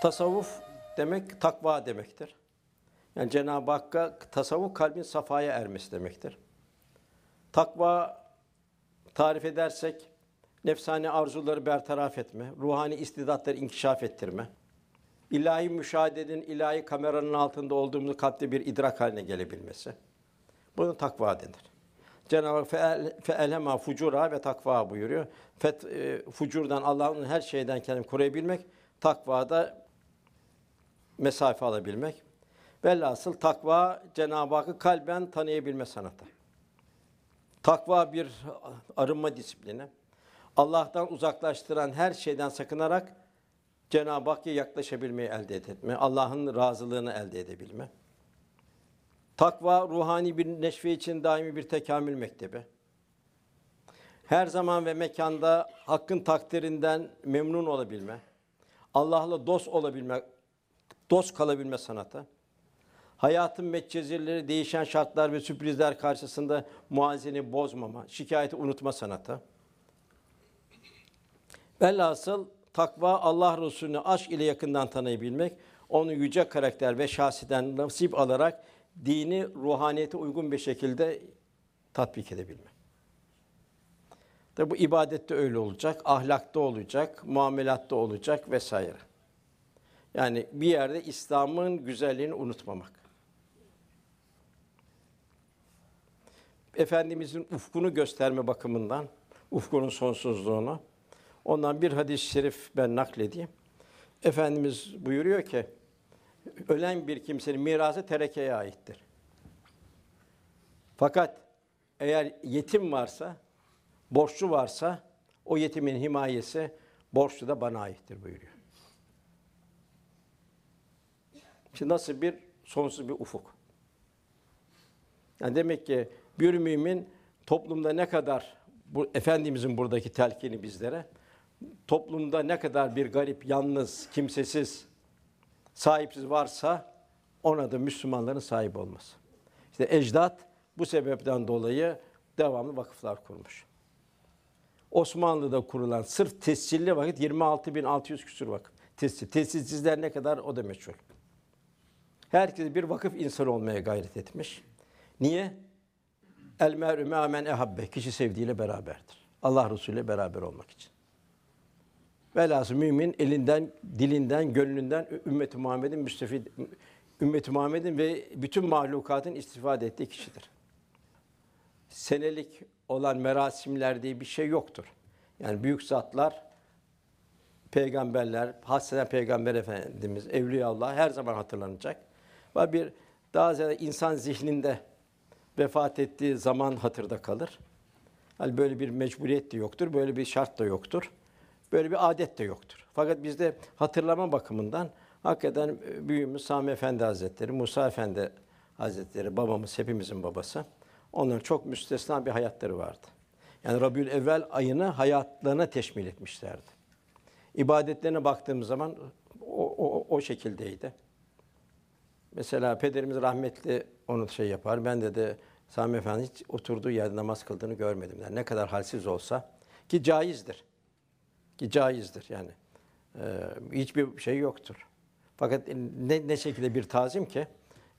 Tasavvuf demek takva demektir. Yani Cenab-ı Hakk'a tasavvuf kalbin safaya ermesi demektir. Takva tarif edersek nefsani arzuları bertaraf etme, ruhani istidatları inkişaf ettirme, ilahi müşahedenin ilahi kameranın altında olduğumuzu kalpte bir idrak haline gelebilmesi. Bunu takva denir. Cenab-ı Hak "Fe'el- fe'elhema fucura ve takva buyuruyor. Fet, e, fucurdan Allah'ın her şeyden kendini koruyabilmek, takvada mesafe alabilmek. Velhasıl takva Cenab-ı Hakk'ı kalben tanıyabilme sanatı. Takva bir arınma disiplini. Allah'tan uzaklaştıran her şeyden sakınarak Cenab-ı Hakk'a yaklaşabilmeyi elde etme. Allah'ın razılığını elde edebilme. Takva ruhani bir neşve için daimi bir tekamül mektebi. Her zaman ve mekanda hakkın takdirinden memnun olabilme. Allah'la dost olabilme, dost kalabilme sanatı. Hayatın metcezirleri, değişen şartlar ve sürprizler karşısında muazeni bozmama, şikayeti unutma sanatı. Velhasıl takva Allah Resulü'nü aşk ile yakından tanıyabilmek, onu yüce karakter ve şahsiden nasip alarak dini ruhaniyete uygun bir şekilde tatbik edebilmek. Tabi bu ibadette öyle olacak, ahlakta olacak, muamelatta olacak vesaire. Yani bir yerde İslam'ın güzelliğini unutmamak. Efendimizin ufkunu gösterme bakımından, ufkunun sonsuzluğunu. Ondan bir hadis-i şerif ben nakledeyim. Efendimiz buyuruyor ki, ölen bir kimsenin mirası terekeye aittir. Fakat eğer yetim varsa, borçlu varsa, o yetimin himayesi, borçlu da bana aittir buyuruyor. Şimdi nasıl bir sonsuz bir ufuk. Yani demek ki bir mümin toplumda ne kadar bu efendimizin buradaki telkini bizlere toplumda ne kadar bir garip, yalnız, kimsesiz, sahipsiz varsa ona da Müslümanların sahip olması. İşte ecdat bu sebepten dolayı devamlı vakıflar kurmuş. Osmanlı'da kurulan sırf tescilli vakit 26.600 küsur vakıf. Tescil. Tescilsizler ne kadar o da meçhul. Herkes bir vakıf insanı olmaya gayret etmiş. Niye? El mer'ü me'amen ehabbe. Kişi sevdiğiyle beraberdir. Allah Resulü ile beraber olmak için. Velhasıl mümin elinden, dilinden, gönlünden ümmeti Muhammed'in müstefid ümmeti Muhammed'in ve bütün mahlukatın istifade ettiği kişidir. Senelik olan merasimler diye bir şey yoktur. Yani büyük zatlar, peygamberler, hasreten peygamber efendimiz, evliyaullah her zaman hatırlanacak. Ve bir daha ziyade insan zihninde vefat ettiği zaman hatırda kalır. Yani böyle bir mecburiyet de yoktur, böyle bir şart da yoktur. Böyle bir adet de yoktur. Fakat bizde hatırlama bakımından hakikaten büyüğümüz Sami Efendi Hazretleri, Musa Efendi Hazretleri, babamız, hepimizin babası. Onların çok müstesna bir hayatları vardı. Yani Rabiül Evvel ayını hayatlarına teşmil etmişlerdi. İbadetlerine baktığımız zaman o, o, o şekildeydi. Mesela pederimiz rahmetli onu şey yapar. Ben de de Sami Efendi hiç oturduğu yerde namaz kıldığını görmedim. Yani ne kadar halsiz olsa ki caizdir. Ki caizdir yani. Ee, hiçbir şey yoktur. Fakat ne, ne şekilde bir tazim ki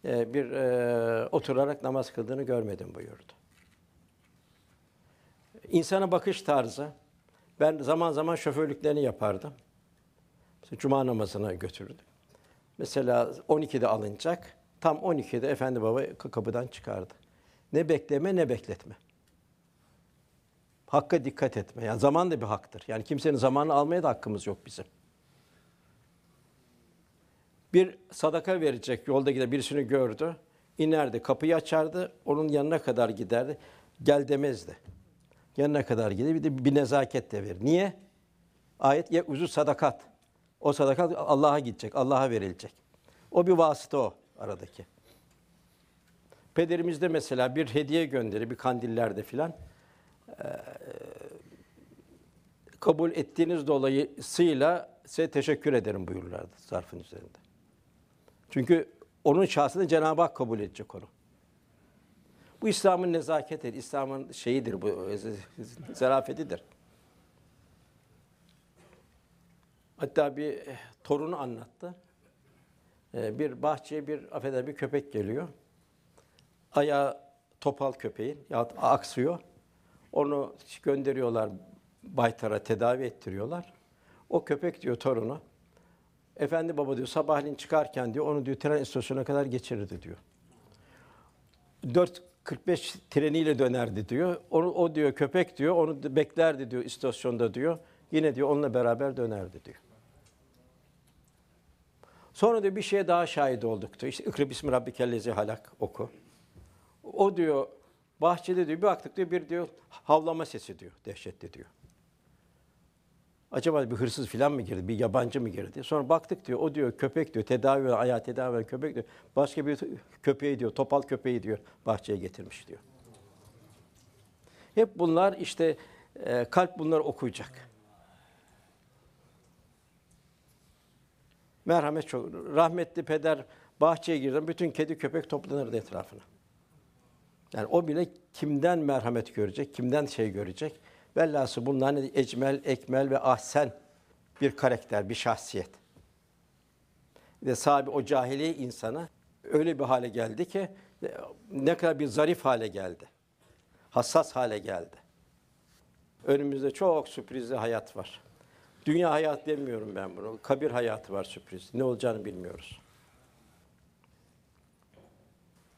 e, bir e, oturarak namaz kıldığını görmedim buyurdu. İnsana bakış tarzı. Ben zaman zaman şoförlüklerini yapardım. Mesela Cuma namazına götürdüm. Mesela 12'de alınacak. Tam 12'de efendi baba kapıdan çıkardı. Ne bekleme ne bekletme. Hakka dikkat etme. Yani zaman da bir haktır. Yani kimsenin zamanını almaya da hakkımız yok bizim. Bir sadaka verecek yolda gider birisini gördü. inerdi, kapıyı açardı, onun yanına kadar giderdi. Gel demezdi. Yanına kadar gider, bir de bir nezaket de verir. Niye? Ayet ya uzu sadakat. O sadakat Allah'a gidecek, Allah'a verilecek. O bir vasıta o aradaki. Pederimiz de mesela bir hediye gönderir, bir kandillerde filan. Ee, kabul ettiğiniz dolayısıyla size teşekkür ederim buyururlardı zarfın üzerinde. Çünkü onun şahsını Cenab-ı Hak kabul edecek onu. Bu İslam'ın nezaketidir, İslam'ın şeyidir, bu zarafetidir. Hatta bir eh, torunu anlattı. Ee, bir bahçeye bir affeder bir köpek geliyor. Ayağı topal köpeğin ya aksıyor. Onu gönderiyorlar baytara tedavi ettiriyorlar. O köpek diyor torunu. Efendi baba diyor sabahleyin çıkarken diyor onu diyor tren istasyonuna kadar geçirirdi diyor. 4.45 treniyle dönerdi diyor. Onu, o diyor köpek diyor onu beklerdi diyor istasyonda diyor. Yine diyor onunla beraber dönerdi diyor. Sonra diyor bir şeye daha şahit olduk diyor. İşte İkra bismi rabbikellezi halak oku. O diyor bahçede diyor bir baktık diyor bir diyor havlama sesi diyor dehşetli diyor. Acaba bir hırsız falan mı girdi, bir yabancı mı girdi? Sonra baktık diyor, o diyor köpek diyor, tedavi ayağı tedavi eden köpek diyor. Başka bir köpeği diyor, topal köpeği diyor, bahçeye getirmiş diyor. Hep bunlar işte e, kalp bunları okuyacak. Merhamet çok. Rahmetli peder bahçeye girdi, bütün kedi köpek toplanırdı etrafına. Yani o bile kimden merhamet görecek, kimden şey görecek. Velhası bunlar ne? ecmel, ekmel ve ahsen bir karakter, bir şahsiyet. Ve sahibi o cahiliye insana öyle bir hale geldi ki ne kadar bir zarif hale geldi. Hassas hale geldi. Önümüzde çok sürprizli hayat var. Dünya hayat demiyorum ben bunu. Kabir hayatı var sürpriz. Ne olacağını bilmiyoruz.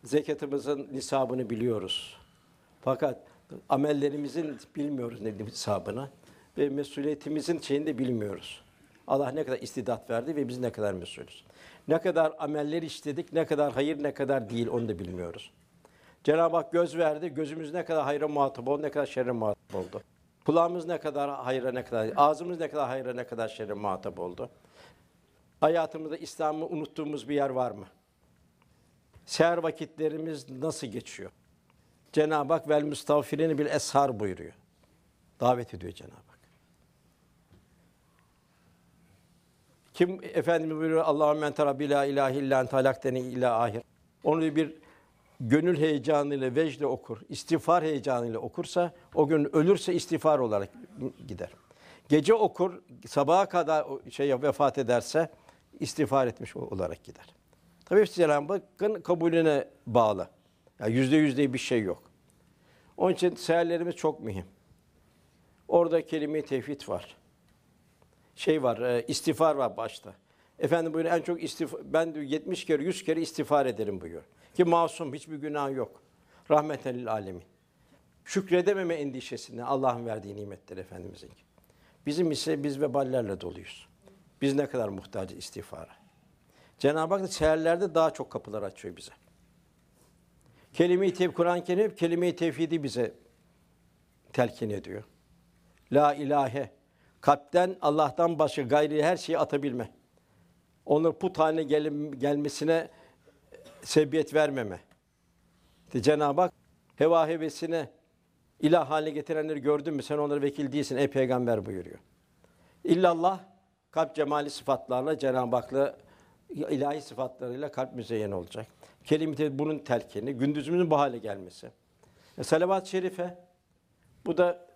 Zekatımızın nisabını biliyoruz. Fakat amellerimizin bilmiyoruz ne hesabını ve mesuliyetimizin şeyini de bilmiyoruz. Allah ne kadar istidat verdi ve biz ne kadar mesulüz. Ne kadar ameller işledik, ne kadar hayır, ne kadar değil onu da bilmiyoruz. Cenab-ı Hak göz verdi, gözümüz ne kadar hayra muhatap oldu, ne kadar şerre muhatap oldu. Kulağımız ne kadar hayra, ne kadar, ağzımız ne kadar hayra, ne kadar şerre muhatap oldu. Hayatımızda İslam'ı unuttuğumuz bir yer var mı? Seher vakitlerimiz nasıl geçiyor? Cenab-ı Hak vel müstağfirini bil eshar buyuruyor. Davet ediyor Cenab-ı Hak. Kim Efendimiz buyuruyor Allahümme men rabbi la ilahe illa ente ila ahir. Onu bir gönül heyecanıyla vecde okur, istiğfar heyecanıyla okursa o gün ölürse istiğfar olarak gider. Gece okur, sabaha kadar şey vefat ederse istiğfar etmiş olarak gider. Tabii Cenab-ı Hakk'ın kabulüne bağlı. Yani yüzde yüzde bir şey yok. Onun için seherlerimiz çok mühim. Orada kelime-i tevhid var. Şey var, e, istiğfar var başta. Efendim buyuruyor en çok istif ben diyor 70 kere 100 kere istiğfar ederim buyuruyor. Ki masum hiçbir günah yok. Rahmeten lil alemin. Şükredememe endişesinden Allah'ın verdiği nimetler efendimizin. Bizim ise biz veballerle doluyuz. Biz ne kadar muhtacız istiğfara. Cenab-ı Hak da seherlerde daha çok kapılar açıyor bize. Kelime-i tevhid, Kur'an-ı Kerim kelime-i tevhidi bize telkin ediyor. La ilahe, kalpten Allah'tan başka gayri her şeyi atabilme. Onları put haline gel gelmesine sebebiyet vermeme. İşte Cenab-ı Hak heva hevesine ilah haline getirenleri gördün mü sen onlara vekil değilsin ey peygamber buyuruyor. İllallah kalp cemali sıfatlarla Cenab-ı Hak'la ilahi sıfatlarıyla kalp müzeyyen olacak. Kelime bunun telkini, gündüzümüzün bu hale gelmesi. E, Salavat-ı şerife, bu da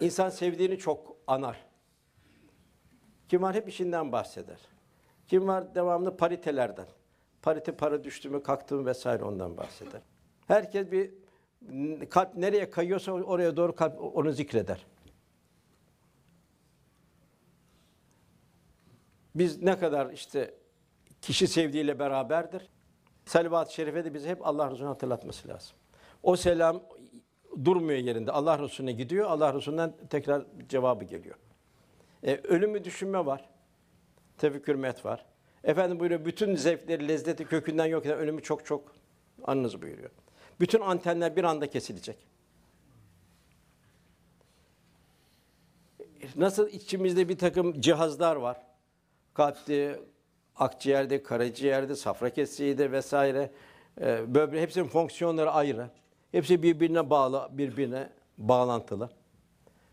insan sevdiğini çok anar. Kim var hep işinden bahseder. Kim var devamlı paritelerden. Parite para düştü mü, kalktı mı vesaire ondan bahseder. Herkes bir kalp nereye kayıyorsa oraya doğru kalp onu zikreder. Biz ne kadar işte kişi sevdiğiyle beraberdir. Salavat-ı Şerife de bize hep Allah Resulü'nü hatırlatması lazım. O selam durmuyor yerinde. Allah Resulüne gidiyor. Allah Resulü'nden tekrar cevabı geliyor. E, ölümü düşünme var. Tefekkür met var. Efendim buyuruyor bütün zevkleri, lezzeti kökünden yok eden ölümü çok çok anınız buyuruyor. Bütün antenler bir anda kesilecek. Nasıl içimizde bir takım cihazlar var. Kalpte, akciğerde, karaciğerde, safra keseciğinde vesaire. E, böbrek hepsinin fonksiyonları ayrı. Hepsi birbirine bağlı, birbirine bağlantılı.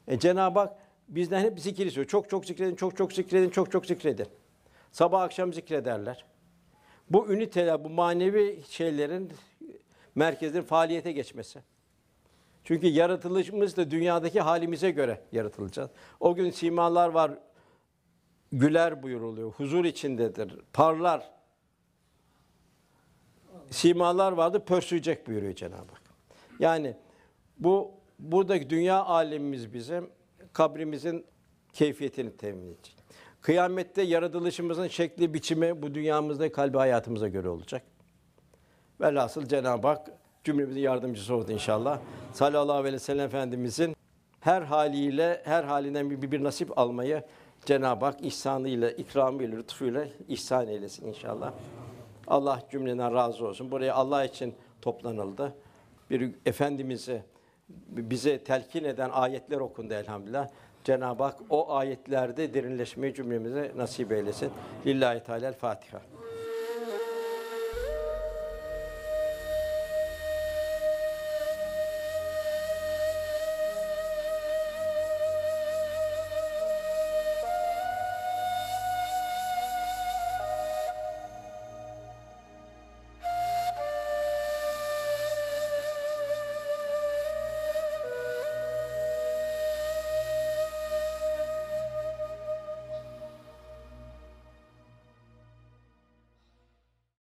E, Cenab-ı Hak bizden hep zikir istiyor. Çok çok zikredin, çok çok zikredin, çok çok zikredin. Sabah akşam zikrederler. Bu üniteler, bu manevi şeylerin merkezin faaliyete geçmesi. Çünkü yaratılışımız da dünyadaki halimize göre yaratılacağız. O gün simalar var, güler buyuruluyor. Huzur içindedir. Parlar. Simalar vardı pörsüyecek buyuruyor Cenab-ı Hak. Yani bu buradaki dünya alemimiz bizim kabrimizin keyfiyetini temin edecek. Kıyamette yaratılışımızın şekli, biçimi bu dünyamızda kalbi hayatımıza göre olacak. Velhasıl Cenab-ı Hak cümlemizin yardımcısı oldu inşallah. Sallallahu aleyhi ve sellem Efendimizin her haliyle, her halinden bir, bir nasip almayı Cenab-ı Hak ihsanıyla, ikramıyla, lütfuyla ihsan eylesin inşallah. Allah cümleden razı olsun. Buraya Allah için toplanıldı. Bir Efendimiz'i bize telkin eden ayetler okundu elhamdülillah. Cenab-ı Hak o ayetlerde derinleşmeyi cümlemize nasip eylesin. Lillahi Teala Fatiha.